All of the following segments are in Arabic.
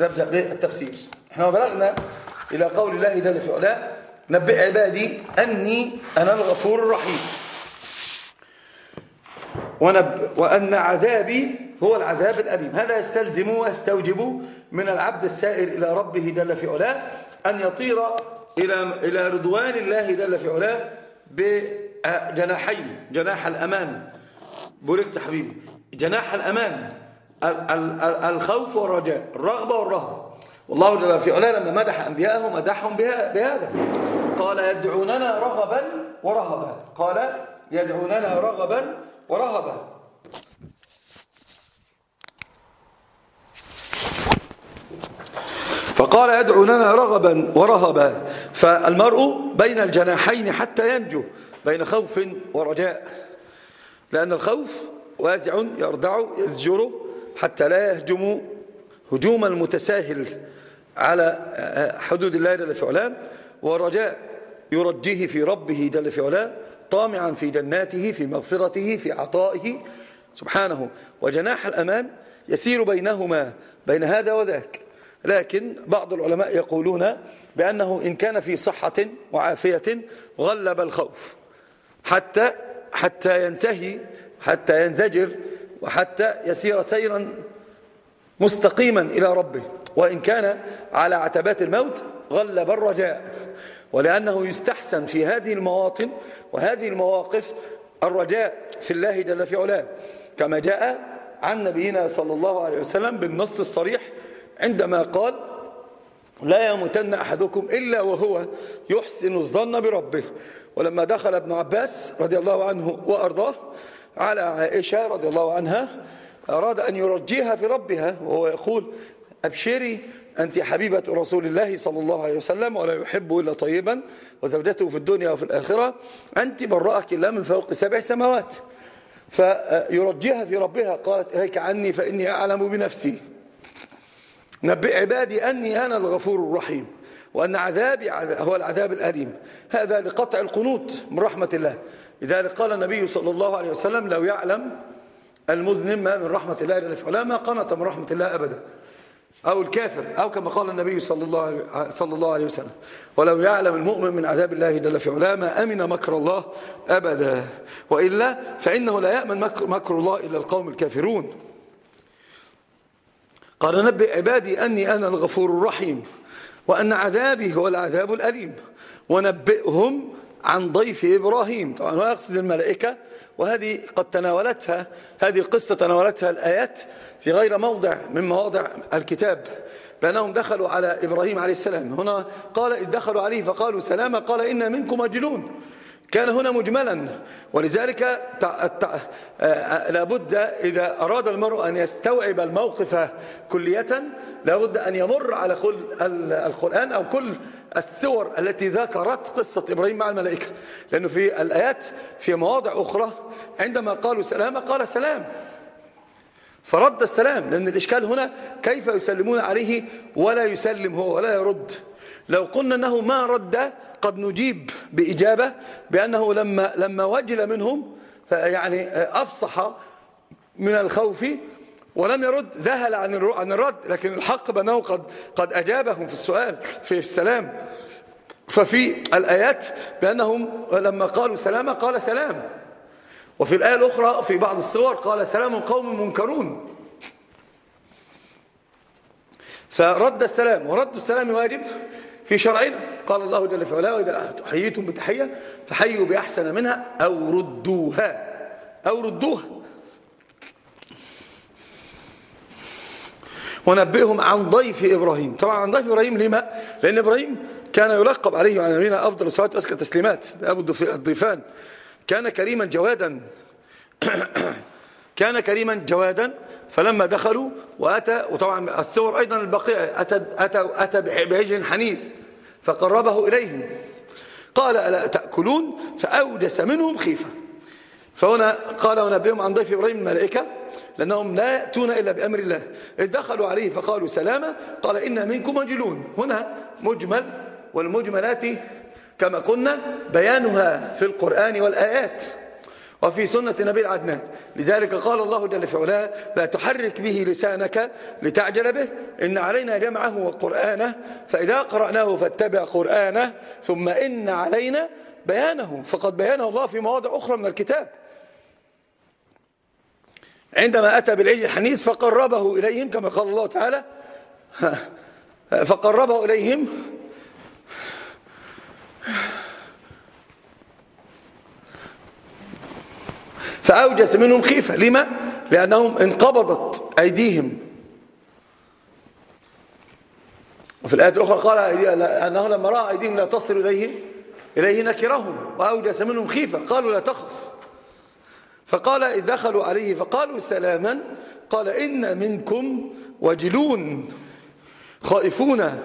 نبدأ بالتفسير إحنا بلغنا إلى قول الله جل في علاه نبئ عبادي أني أنا الغفور الرحيم. ونب وأن عذابي هو العذاب الأليم. هذا يستلزم ويستوجب من العبد السائر إلى ربه جل في علاه أن يطير إلى إلى رضوان الله جل في علاه بجناحين جناح الأمان؟ بوركت حبيبي جناح الأمان. الخوف والرجاء الرغبة والرهبة. والله جل في علاه لما مدح أنبياءه مدحهم بهذا. قال يدعوننا رغبا ورهبا. قال يدعوننا رغبا ورهبا. فقال يدعوننا رغبا ورهبا. فالمرء بين الجناحين حتى ينجو بين خوف ورجاء. لأن الخوف وازع يردع يزجر حتى لا يهجم هجوم المتساهل على حدود الله جل في علاه. ورجاء يرجيه في ربه جل في علاه طامعا في جناته في مغفرته في عطائه. سبحانه. وجناح الأمان يسير بينهما بين هذا وذاك. لكن بعض العلماء يقولون بأنه إن كان في صحة وعافية غلب الخوف. حتى حتى ينتهي حتى ينزجر وحتى يسير سيرا مستقيما إلى ربه. وإن كان على عتبات الموت غلب الرجاء ولأنه يستحسن في هذه المواطن وهذه المواقف الرجاء في الله جل في علاه. كما جاء عن نبينا صلى الله عليه وسلم بالنص الصريح عندما قال لا يموتن أحدكم إلا وهو يحسن الظن بربه. ولما دخل ابن عباس رضي الله عنه وأرضاه على عائشة رضي الله عنها أراد أن يرجيها في ربها وهو يقول أبشري أنت حبيبة رسول الله صلى الله عليه وسلم ولا يحب إلا طيبا وزوجته في الدنيا وفي الآخرة. أنت برأك الله من فوق سبع سماوات. فيرجيها في ربها. قالت إليك عني فإني أعلم بنفسي. نبئ عبادي أني أنا الغفور الرحيم وأن عذابي هو العذاب الأليم. هذا لقطع القنوط من رحمة الله. لذلك قال النبي صلى الله عليه وسلم لو يعلم المذنب ما من رحمة الله جل في ما قنط من رحمة الله أبدا. أو الكافر أو كما قال النبي صلى الله صلى الله عليه وسلم ولو يعلم المؤمن من عذاب الله جل في علاه ما أمن مكر الله أبدا. وإلا فإنه لا يأمن مكر الله إلا القوم الكافرون. قال نبئ عبادي أني أنا الغفور الرحيم وأن عذابي هو العذاب الأليم ونبئهم عن ضيف إبراهيم. طبعا هو يقصد الملائكة وهذه قد تناولتها هذه القصة تناولتها الآيات في غير موضع من مواضع الكتاب. بأنهم دخلوا على إبراهيم عليه السلام. هنا قال دخلوا عليه فقالوا سلاما قال إن منكم مجلون كان هنا مجملا. ولذلك لابد إذا أراد المرء أن يستوعب الموقف كلية لابد أن يمر على كل القرآن أو كل السور التي ذكرت قصة إبراهيم مع الملائكة. لأنه في الآيات في مواضع أخرى عندما قالوا سلام قال سلام. فرد السلام لأن الإشكال هنا كيف يسلمون عليه ولا يسلم هو ولا يرد. لو قلنا أنه ما رد قد نجيب بإجابة بأنه لما, لما وجل منهم يعني أفصح من الخوف ولم يرد زهل عن عن الرد. لكن الحق بأنه قد, قد أجابهم في السؤال في السلام. ففي الآيات بأنهم لما قالوا سلاما قال سلام. وفي الآية الأخرى في بعض الصور قال سلام قوم منكرون. فرد السلام ورد السلام واجب؟ في شرعنا قال الله جل في علاه وإذا حييتم بتحية فحيوا بأحسن منها أو ردوها. أو ردوها. ونبئهم عن ضيف إبراهيم. طبعا عن ضيف إبراهيم لما؟ لأن إبراهيم كان يلقب عليه وعلى نبينا أفضل الصلاة وأزكى التسليمات. أبو الضيفان كان كريما جوادا. كان كريما جوادا فلما دخلوا وأتى وطبعا الصور أيضا البقية أتى, أتى, أتى بعجل حنيف فقربه إليهم. قال ألا تأكلون؟ فأوجس منهم خيفة. فهنا قال ونبئهم عن ضيف إبراهيم الملائكة لأنهم لا يأتون إلا بأمر الله. إذ دخلوا عليه فقالوا سلاما قال إن منكم مجلون. هنا مجمل والمجملات كما قلنا بيانها في القرآن والآيات. وفي سنة نبي العدنان. لذلك قال الله جل في علاه لا تحرك به لسانك لتعجل به إن علينا جمعه وقرآنه فإذا قرأناه فاتبع قرآنه ثم إن علينا بيانه. فقد بيانه الله في مواضع أخرى من الكتاب. عندما أتى بالعجل الحنيس فقربه إليهم كما قال الله تعالى. فقربه إليهم فأوجس منهم خيفة. لما؟ لأنهم انقبضت أيديهم. وفي الآية الأخرى قال أنه لما رأى أيديهم لا تصل إليهم إليه نكرهم وأوجس منهم خيفة. قالوا لا تخف. فقال إذ دخلوا عليه فقالوا سلاما. قال إن منكم وجلون خائفون.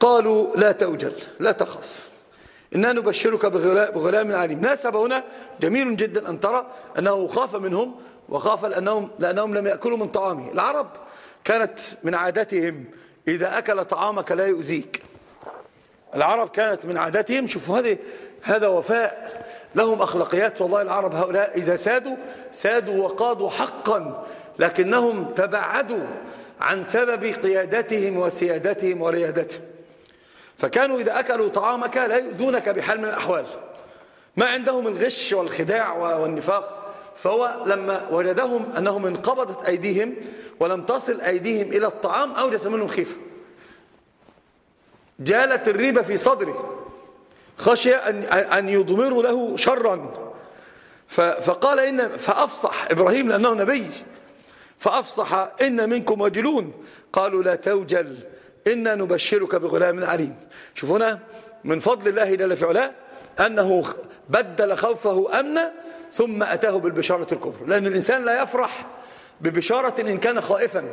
قالوا لا توجل لا تخف. إنا نبشرك بغلام عليم. ناسب هنا جميل جدا أن ترى أنه خاف منهم وخاف لأنهم, لأنهم لم يأكلوا من طعامه. العرب كانت من عادتهم إذا أكل طعامك لا يؤذيك. العرب كانت من عادتهم. شوفوا هذه هذا وفاء. لهم أخلاقيات. والله العرب هؤلاء إذا سادوا سادوا وقادوا حقا لكنهم تبعدوا عن سبب قيادتهم وسيادتهم وريادتهم. فكانوا إذا أكلوا طعامك لا يؤذونك بحال من الأحوال. ما عندهم الغش والخداع والنفاق. فهو لما وجدهم أنهم انقبضت أيديهم ولم تصل أيديهم إلى الطعام أوجس منهم خيفة. جالت الريبة في صدره. خشي أن, أن يضمروا له شرا. فقال إن فأفصح إبراهيم لأنه نبي. فأفصح إن منكم وجلون قالوا لا توجل. إنا نبشرك بغلام عليم. شوف هنا من فضل الله جل في علاه أنه بدل خوفه أمنا ثم أتاه بالبشارة الكبرى. لأن الإنسان لا يفرح ببشارة إن كان خائفا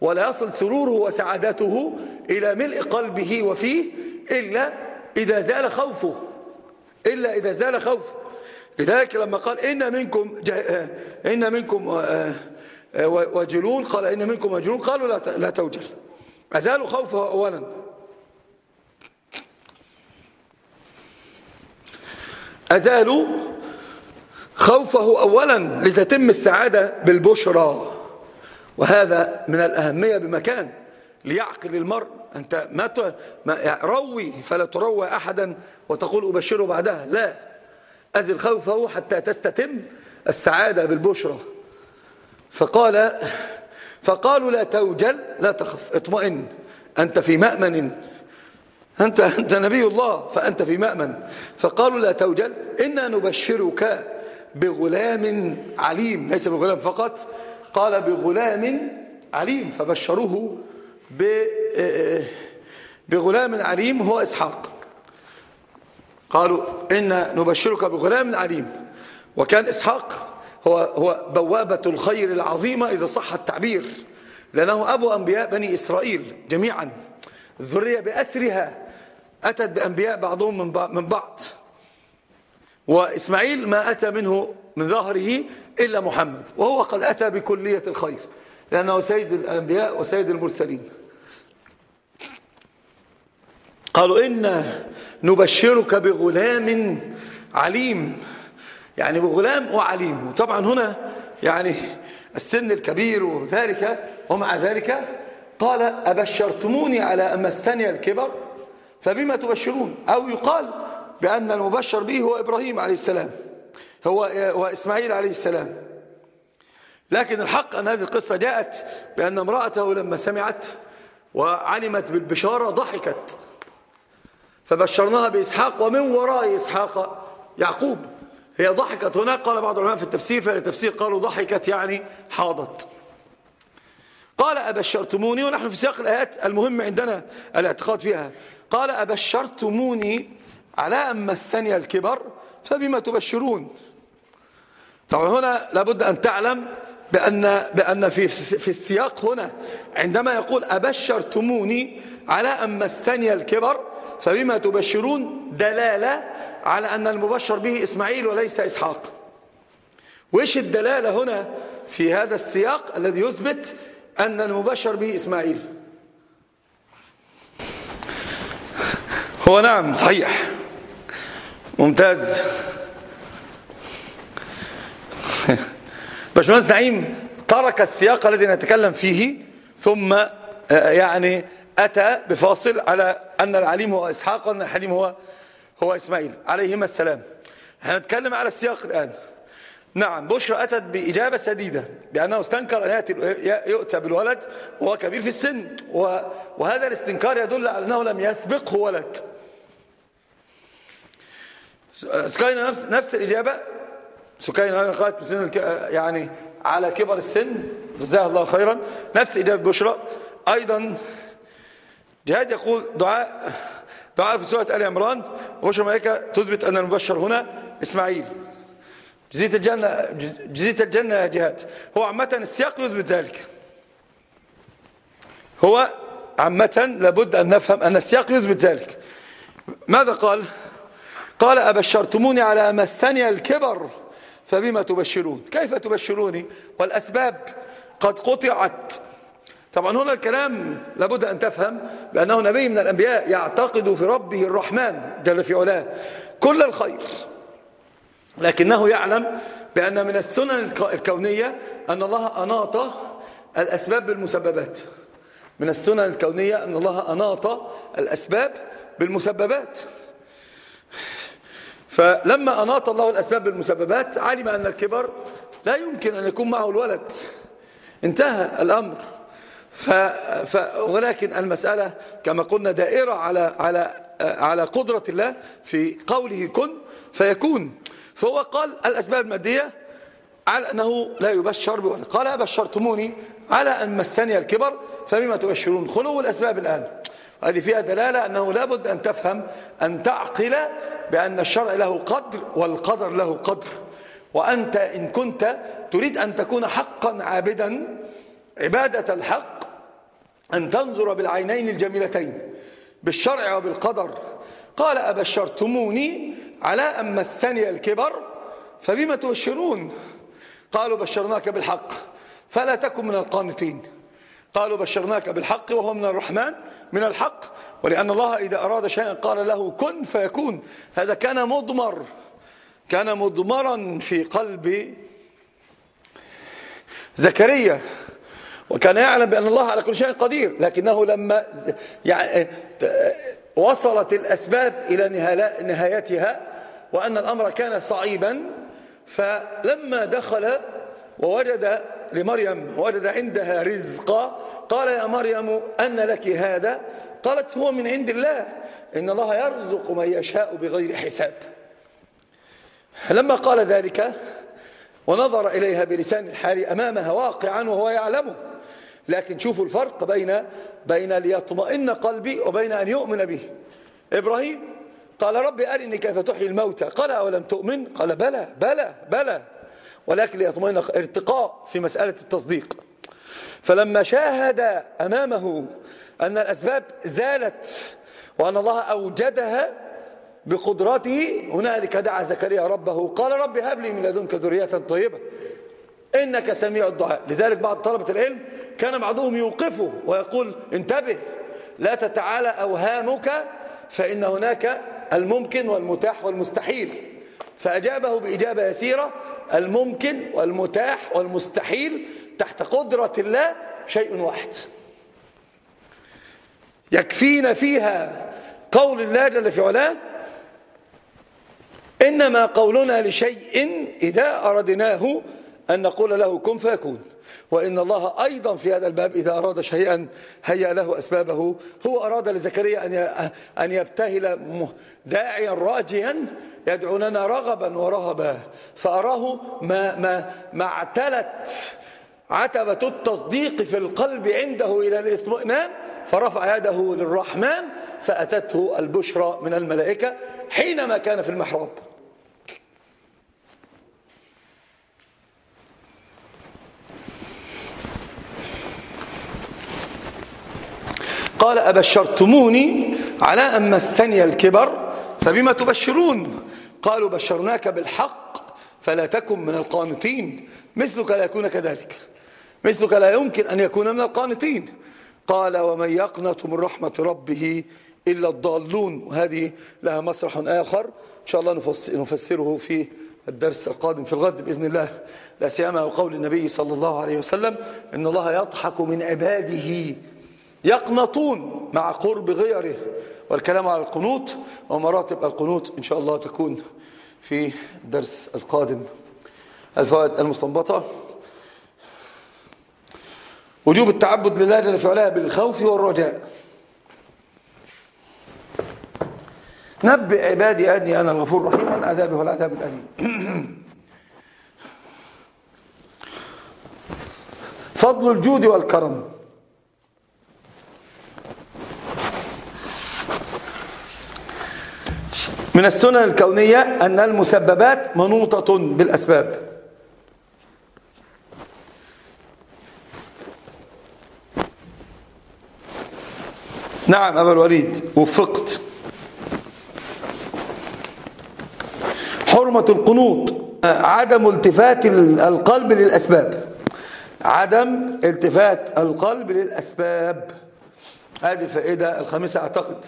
ولا يصل سروره وسعادته إلى ملء قلبه وفيه إلا إذا زال خوفه. إلا إذا زال خوفه لذلك لما قال إن منكم إن منكم آه، آه، وجلون قال إن منكم وجلون قالوا لا توجل. أزالوا خوفه أولا. أزالوا خوفه أولا لتتم السعادة بالبشرى. وهذا من الأهمية بمكان ليعقل المرء. أنت ما يعني روي فلا تروى أحدا وتقول أبشره بعدها. لا. أزل خوفه حتى تستتم السعادة بالبشرى. فقال فقالوا لا توجل لا تخف اطمئن. أنت في مأمن. أنت, أنت نبي الله فأنت في مأمن. فقالوا لا توجل إنا نبشرك بغلام عليم. ليس بغلام فقط قال بغلام عليم. فبشروه بغلام عليم هو إسحاق. قالوا إن نبشرك بغلام عليم. وكان إسحاق هو, هو بوابة الخير العظيمة إذا صح التعبير. لأنه أبو أنبياء بني إسرائيل جميعا. الذرية بأسرها أتت بأنبياء بعضهم من بعض. وإسماعيل ما أتى منه من ظهره إلا محمد. وهو قد أتى بكلية الخير. لأنه سيد الأنبياء وسيد المرسلين. قالوا إن نبشرك بغلام عليم. يعني بغلام وعليم. وطبعا هنا يعني السن الكبير وذلك ومع ذلك قال أبشرتموني على أن مسني الكبر فبما تبشرون؟ أو يقال بأن المبشر به هو إبراهيم عليه السلام. هو وإسماعيل عليه السلام. لكن الحق أن هذه القصة جاءت بأن امرأته لما سمعت وعلمت بالبشارة ضحكت. فبشرناها بإسحاق ومن وراء إسحاق يعقوب. هي ضحكت هناك قال بعض العلماء في التفسير في التفسير قالوا ضحكت يعني حاضت. قال أبشرتموني ونحن في سياق الآيات المهم عندنا الاعتقاد فيها. قال أبشرتموني على أن مسني الكبر فبما تبشرون؟ طبعا هنا لابد أن تعلم بأن, بأن في, في السياق هنا عندما يقول أبشرتموني على أن مسني الكبر فبما تبشرون دلالة على أن المبشر به إسماعيل وليس إسحاق. وإيش الدلالة هنا في هذا السياق الذي يثبت أن المبشر به إسماعيل؟ هو نعم صحيح. ممتاز. باشمهندس نعيم ترك السياق الذي نتكلم فيه ثم آه، يعني أتى بفاصل على أن العليم هو إسحاق وأن الحليم هو هو إسماعيل عليهما السلام. إحنا نتكلم على السياق الآن. نعم بشرى أتت بإجابة سديدة بأنه استنكر أن يؤتى بالولد وهو كبير في السن وهذا الاستنكار يدل على أنه لم يسبقه ولد. سكينة نفس, نفس الإجابة؟ سكينة قالت بسن يعني على كبر السن جزاها الله خيرا. نفس إجابة بشرى. أيضا جهاد يقول دعاء دعاء في سورة آل عمران وبشرى الملائكة تثبت أن المبشر هنا إسماعيل. جزية الجنة جزية الجنة يا جهاد. هو عامة السياق يثبت ذلك. هو عامة لابد أن نفهم أن السياق يثبت ذلك. ماذا قال؟ قال أبشرتموني على مسني الكبر فبما تبشرون؟ كيف تبشروني؟ والأسباب قد قطعت. طبعا هنا الكلام لابد أن تفهم بأنه نبي من الأنبياء يعتقد في ربه الرحمن جل في علاه كل الخير. لكنه يعلم بأن من السنن الكونية أن الله أناط الأسباب بالمسببات. من السنن الكونية أن الله أناط الأسباب بالمسببات. فلما أناط الله الأسباب بالمسببات علم أن الكبر لا يمكن أن يكون معه الولد. انتهى الأمر. ف... ف... ولكن المسألة كما قلنا دائرة على على على قدرة الله في قوله كن فيكون. فهو قال الأسباب المادية على أنه لا يبشر بولد. قال أبشرتموني على أن مسني الكبر فبما تبشرون؟ خلو الأسباب الآن. هذه فيها دلالة أنه لابد أن تفهم أن تعقل بأن الشرع له قدر والقدر له قدر. وأنت إن كنت تريد أن تكون حقا عابدا عبادة الحق أن تنظر بالعينين الجميلتين بالشرع وبالقدر. قال أبشرتموني على أن مسني الكبر فبما تبشرون قالوا بشرناك بالحق فلا تكن من القانتين. قالوا بشرناك بالحق وهو من الرحمن من الحق. ولأن الله إذا أراد شيئا قال له كن فيكون. هذا كان مضمر كان مضمرا في قلب زكريا. وكان يعلم بأن الله على كل شيء قدير لكنه لما يعني وصلت الأسباب إلى نهايتها وأن الأمر كان صعيبا فلما دخل ووجد لمريم وجد عندها رزقا قال يا مريم أن لك هذا؟ قالت هو من عند الله إن الله يرزق من يشاء بغير حساب. لما قال ذلك ونظر إليها بلسان الحال أمامها واقعا وهو يعلمه. لكن شوفوا الفرق بين بين ليطمئن قلبي وبين أن يؤمن به. إبراهيم قال ربي أرني كيف تحيي الموتى. قال أولم تؤمن؟ قال بلى بلى بلى. ولكن ليطمئن ارتقاء في مسألة التصديق. فلما شاهد أمامه أن الأسباب زالت وأن الله أوجدها بقدرته هنالك دعا زكريا ربه قال رب هب لي من لدنك ذرية طيبة. إنك سميع الدعاء. لذلك بعض طلبة العلم كان بعضهم يوقفه ويقول انتبه لا تتعالى أوهامك فإن هناك الممكن والمتاح والمستحيل. فأجابه بإجابة يسيرة الممكن والمتاح والمستحيل تحت قدرة الله شيء واحد. يكفينا فيها قول الله جل في علاه إنما قولنا لشيء إذا أردناه أن نقول له كن فيكون. وإن الله أيضا في هذا الباب إذا أراد شيئا هيأ له أسبابه. هو أراد لزكريا أن يبتهل داعيا راجيا يدعوننا رغبا ورهبا. فأراه ما, ما, ما اعتلت عتبة التصديق في القلب عنده إلى الاطمئنان. فرفع يده للرحمن فأتته البشرى من الملائكة حينما كان في المحراب. قال أبشرتموني على أن مسني الكبر فبما تبشرون؟ قالوا بشرناك بالحق فلا تكن من القانتين مثلك لا يكون كذلك. مثلك لا يمكن أن يكون من القانتين قال ومن يقنط من رحمة ربه إلا الضالون. وهذه لها مسرح آخر. إن شاء الله نفسره في الدرس القادم في الغد بإذن الله. لا سيما وقول النبي صلى الله عليه وسلم إن الله يضحك من عباده يقنطون مع قرب غيره. والكلام على القنوط ومراتب القنوط إن شاء الله تكون في الدرس القادم. الفوائد المستنبطة. وجوب التعبد لله جل في علاه بالخوف والرجاء. نبئ عبادي أني أنا الغفور الرحيم وأن عذابي هو العذاب الأليم. فضل الجود والكرم. من السنن الكونية أن المسببات منوطة بالأسباب. نعم أبا الوليد وفقت. حرمة القنوط عدم التفات القلب للأسباب. عدم التفات القلب للأسباب. هذه الفائدة الخامسة أعتقد.